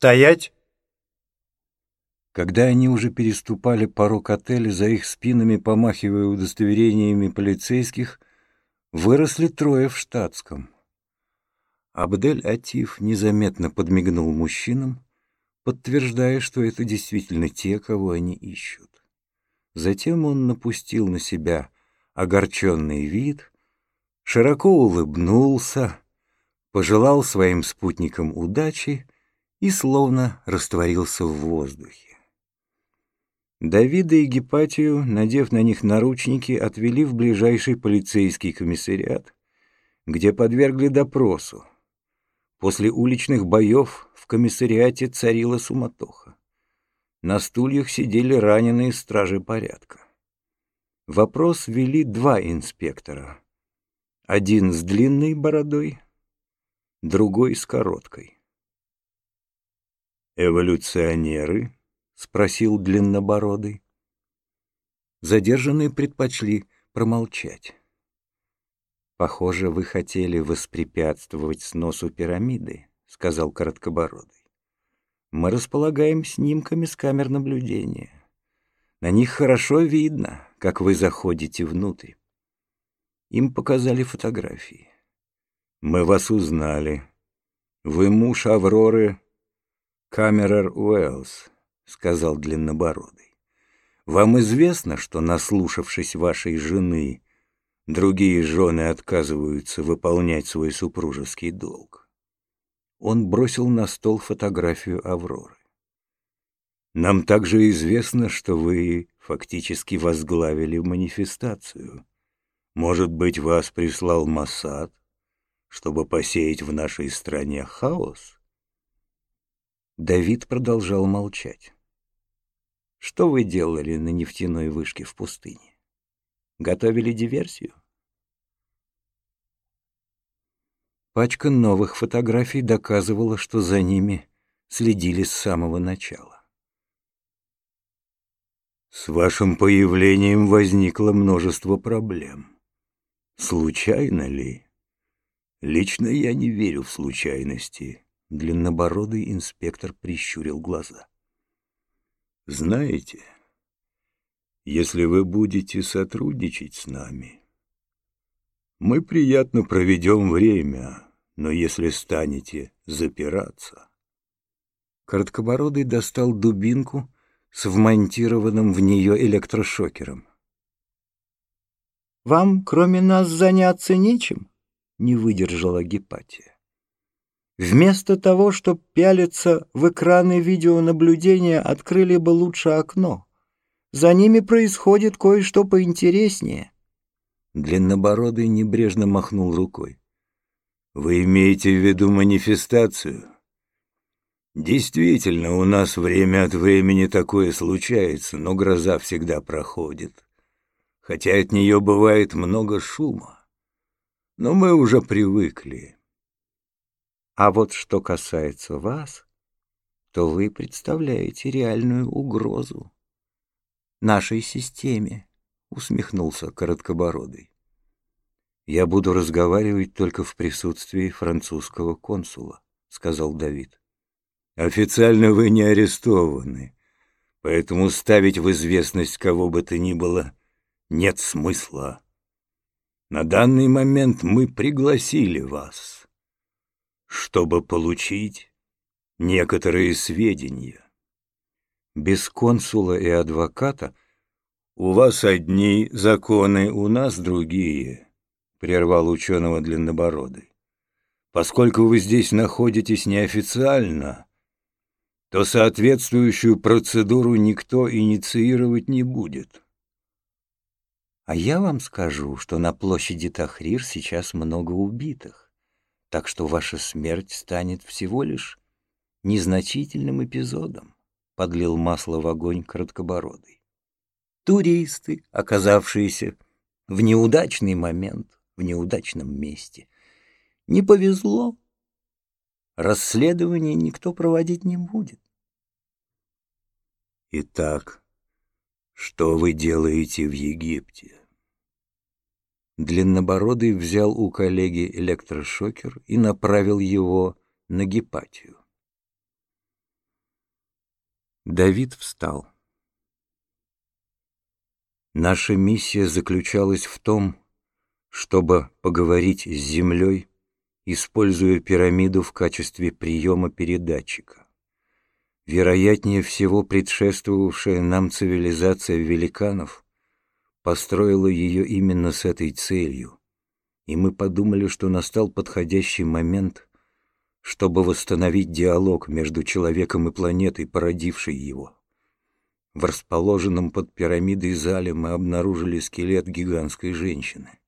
«Стоять!» Когда они уже переступали порог отеля, за их спинами, помахивая удостоверениями полицейских, выросли трое в штатском. Абдель-Атиф незаметно подмигнул мужчинам, подтверждая, что это действительно те, кого они ищут. Затем он напустил на себя огорченный вид, широко улыбнулся, пожелал своим спутникам удачи и словно растворился в воздухе. Давида и Гепатию, надев на них наручники, отвели в ближайший полицейский комиссариат, где подвергли допросу. После уличных боев в комиссариате царила суматоха. На стульях сидели раненые стражи порядка. Вопрос вели два инспектора. Один с длинной бородой, другой с короткой. «Эволюционеры?» — спросил длиннобородый. Задержанные предпочли промолчать. «Похоже, вы хотели воспрепятствовать сносу пирамиды», — сказал Короткобородый. «Мы располагаем снимками с камер наблюдения. На них хорошо видно, как вы заходите внутрь. Им показали фотографии. Мы вас узнали. Вы муж Авроры Камерер Уэллс сказал длиннобородый. Вам известно, что, наслушавшись вашей жены, другие жены отказываются выполнять свой супружеский долг? Он бросил на стол фотографию Авроры. Нам также известно, что вы фактически возглавили манифестацию. Может быть, вас прислал Масад, чтобы посеять в нашей стране хаос? Давид продолжал молчать. Что вы делали на нефтяной вышке в пустыне? Готовили диверсию? Пачка новых фотографий доказывала, что за ними следили с самого начала. С вашим появлением возникло множество проблем. Случайно ли? Лично я не верю в случайности. Длиннобородый инспектор прищурил глаза. Знаете, если вы будете сотрудничать с нами, мы приятно проведем время, но если станете запираться... Короткобородый достал дубинку с вмонтированным в нее электрошокером. «Вам, кроме нас, заняться нечем?» — не выдержала Гепатия. Вместо того, чтобы пялиться в экраны видеонаблюдения, открыли бы лучше окно. За ними происходит кое-что поинтереснее. Длиннобородый небрежно махнул рукой. «Вы имеете в виду манифестацию?» «Действительно, у нас время от времени такое случается, но гроза всегда проходит. Хотя от нее бывает много шума. Но мы уже привыкли». А вот что касается вас, то вы представляете реальную угрозу нашей системе, усмехнулся Короткобородый. Я буду разговаривать только в присутствии французского консула, сказал Давид. Официально вы не арестованы, поэтому ставить в известность кого бы то ни было нет смысла. На данный момент мы пригласили вас чтобы получить некоторые сведения. Без консула и адвоката у вас одни законы, у нас другие, прервал ученого длиннобородый. Поскольку вы здесь находитесь неофициально, то соответствующую процедуру никто инициировать не будет. А я вам скажу, что на площади Тахрир сейчас много убитых так что ваша смерть станет всего лишь незначительным эпизодом, подлил масло в огонь короткобородый. Туристы, оказавшиеся в неудачный момент, в неудачном месте. Не повезло. Расследование никто проводить не будет. Итак, что вы делаете в Египте? Длиннобородый взял у коллеги электрошокер и направил его на гепатию. Давид встал. Наша миссия заключалась в том, чтобы поговорить с Землей, используя пирамиду в качестве приема передатчика. Вероятнее всего, предшествовавшая нам цивилизация великанов построила ее именно с этой целью, и мы подумали, что настал подходящий момент, чтобы восстановить диалог между человеком и планетой, породившей его. В расположенном под пирамидой зале мы обнаружили скелет гигантской женщины.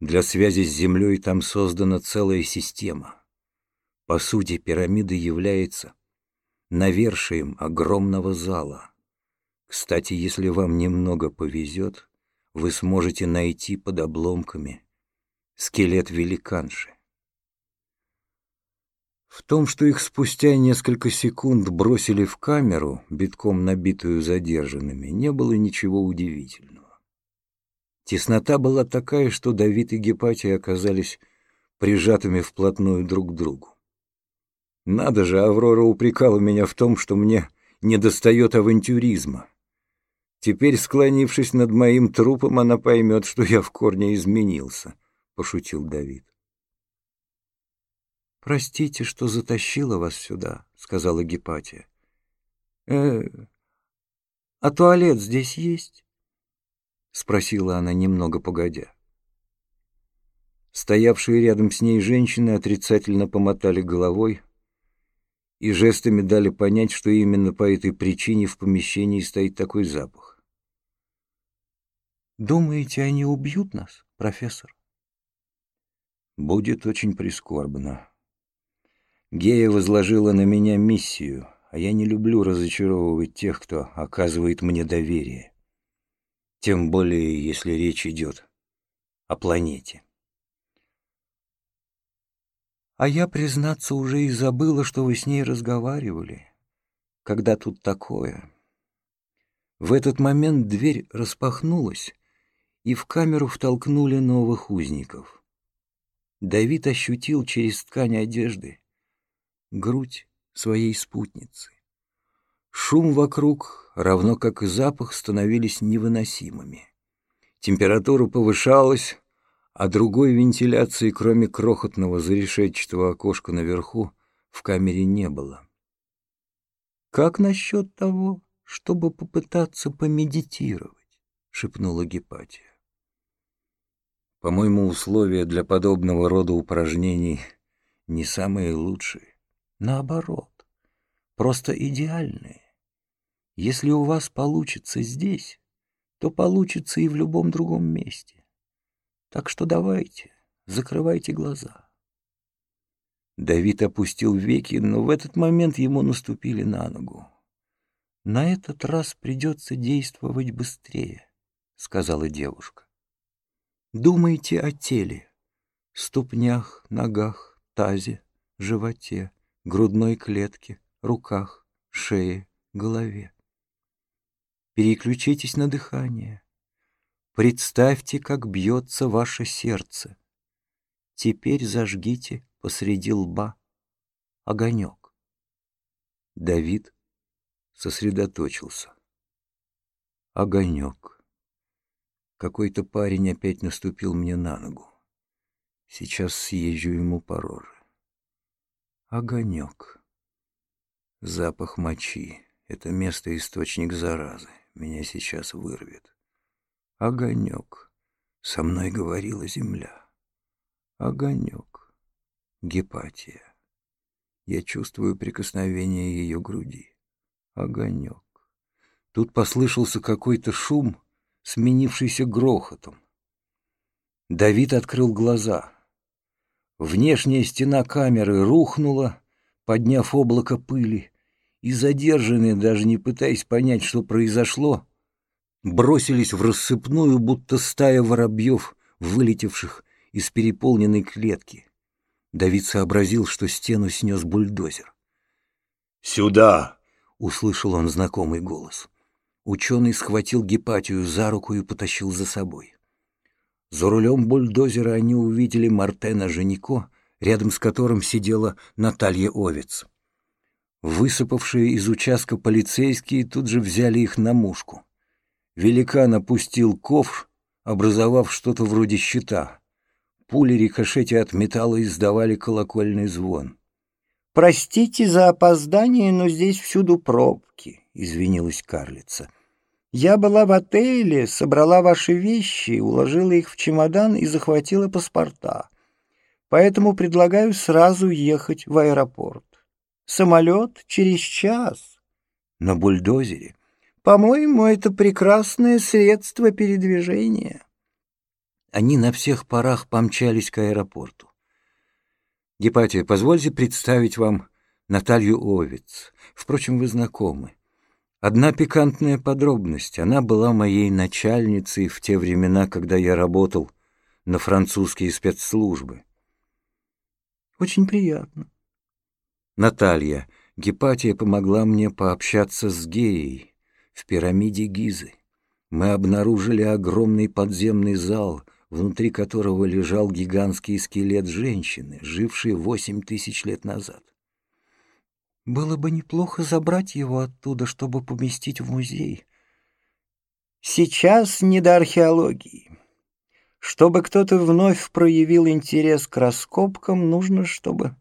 Для связи с Землей там создана целая система. По сути, пирамида является навершием огромного зала. Кстати, если вам немного повезет, вы сможете найти под обломками скелет великанши. В том, что их спустя несколько секунд бросили в камеру, битком набитую задержанными, не было ничего удивительного. Теснота была такая, что Давид и Гепатия оказались прижатыми вплотную друг к другу. Надо же, Аврора упрекала меня в том, что мне недостает авантюризма. Теперь, склонившись над моим трупом, она поймет, что я в корне изменился, — пошутил Давид. «Простите, что затащила вас сюда», — сказала Гепатия. «Э, а туалет здесь есть?» — спросила она немного погодя. Стоявшие рядом с ней женщины отрицательно помотали головой, и жестами дали понять, что именно по этой причине в помещении стоит такой запах. «Думаете, они убьют нас, профессор?» «Будет очень прискорбно. Гея возложила на меня миссию, а я не люблю разочаровывать тех, кто оказывает мне доверие. Тем более, если речь идет о планете». А я, признаться, уже и забыла, что вы с ней разговаривали. Когда тут такое? В этот момент дверь распахнулась, и в камеру втолкнули новых узников. Давид ощутил через ткань одежды грудь своей спутницы. Шум вокруг, равно как и запах, становились невыносимыми. Температура повышалась, а другой вентиляции, кроме крохотного зарешетчатого окошка наверху, в камере не было. «Как насчет того, чтобы попытаться помедитировать?» — шепнула Гепатия. «По-моему, условия для подобного рода упражнений не самые лучшие. Наоборот, просто идеальные. Если у вас получится здесь, то получится и в любом другом месте. Так что давайте, закрывайте глаза. Давид опустил веки, но в этот момент ему наступили на ногу. «На этот раз придется действовать быстрее», — сказала девушка. «Думайте о теле, ступнях, ногах, тазе, животе, грудной клетке, руках, шее, голове. Переключитесь на дыхание. Представьте, как бьется ваше сердце. Теперь зажгите посреди лба огонек. Давид сосредоточился. Огонек. Какой-то парень опять наступил мне на ногу. Сейчас съезжу ему по роже. Огонек. Запах мочи. Это место источник заразы. Меня сейчас вырвет. Огонек. Со мной говорила земля. Огонек. Гепатия. Я чувствую прикосновение ее груди. Огонек. Тут послышался какой-то шум, сменившийся грохотом. Давид открыл глаза. Внешняя стена камеры рухнула, подняв облако пыли, и задержанные, даже не пытаясь понять, что произошло, бросились в рассыпную, будто стая воробьев, вылетевших из переполненной клетки. Давид сообразил, что стену снес бульдозер. «Сюда!» — услышал он знакомый голос. Ученый схватил Гепатию за руку и потащил за собой. За рулем бульдозера они увидели Мартена Женико, рядом с которым сидела Наталья Овец. Высыпавшие из участка полицейские тут же взяли их на мушку. Великан опустил ковш, образовав что-то вроде щита. Пули рикошетя от металла издавали колокольный звон. «Простите за опоздание, но здесь всюду пробки», — извинилась карлица. «Я была в отеле, собрала ваши вещи, уложила их в чемодан и захватила паспорта. Поэтому предлагаю сразу ехать в аэропорт. Самолет через час. На бульдозере. По-моему, это прекрасное средство передвижения. Они на всех парах помчались к аэропорту. Гепатия, позвольте представить вам Наталью Овец. Впрочем, вы знакомы. Одна пикантная подробность. Она была моей начальницей в те времена, когда я работал на французские спецслужбы. Очень приятно. Наталья, Гепатия помогла мне пообщаться с геей в пирамиде Гизы. Мы обнаружили огромный подземный зал, внутри которого лежал гигантский скелет женщины, жившей восемь тысяч лет назад. Было бы неплохо забрать его оттуда, чтобы поместить в музей. Сейчас не до археологии. Чтобы кто-то вновь проявил интерес к раскопкам, нужно, чтобы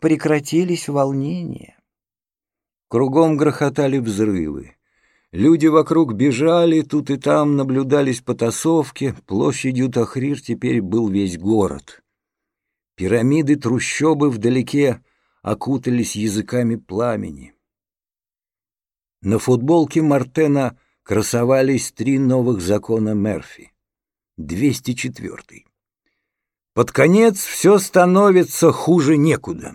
прекратились волнения. Кругом грохотали взрывы. Люди вокруг бежали, тут и там наблюдались потасовки, площадью Тахрир теперь был весь город. Пирамиды трущобы вдалеке окутались языками пламени. На футболке Мартена красовались три новых закона Мерфи. 204. Под конец все становится хуже некуда.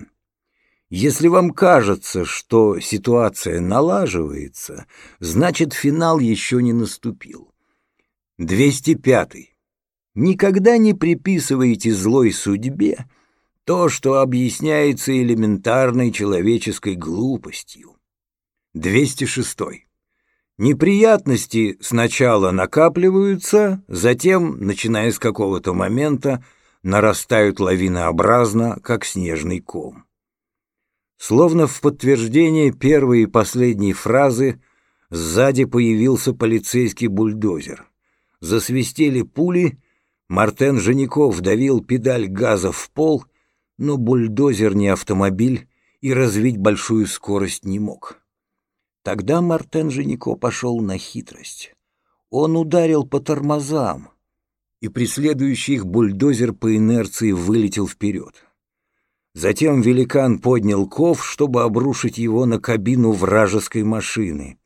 Если вам кажется, что ситуация налаживается, значит финал еще не наступил. 205. Никогда не приписывайте злой судьбе то, что объясняется элементарной человеческой глупостью. 206. Неприятности сначала накапливаются, затем, начиная с какого-то момента, нарастают лавинообразно, как снежный ком. Словно в подтверждение первой и последней фразы сзади появился полицейский бульдозер. Засвистели пули, Мартен Жеников давил педаль газа в пол, но бульдозер не автомобиль и развить большую скорость не мог. Тогда Мартен Женико пошел на хитрость. Он ударил по тормозам, и преследующий их бульдозер по инерции вылетел вперед. Затем великан поднял ков, чтобы обрушить его на кабину вражеской машины.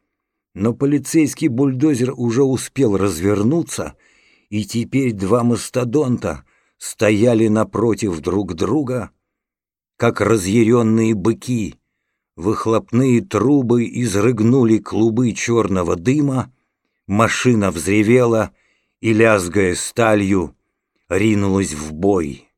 Но полицейский бульдозер уже успел развернуться, и теперь два мастодонта стояли напротив друг друга, как разъяренные быки. Выхлопные трубы изрыгнули клубы черного дыма, машина взревела — и, лязгая сталью, ринулась в бой.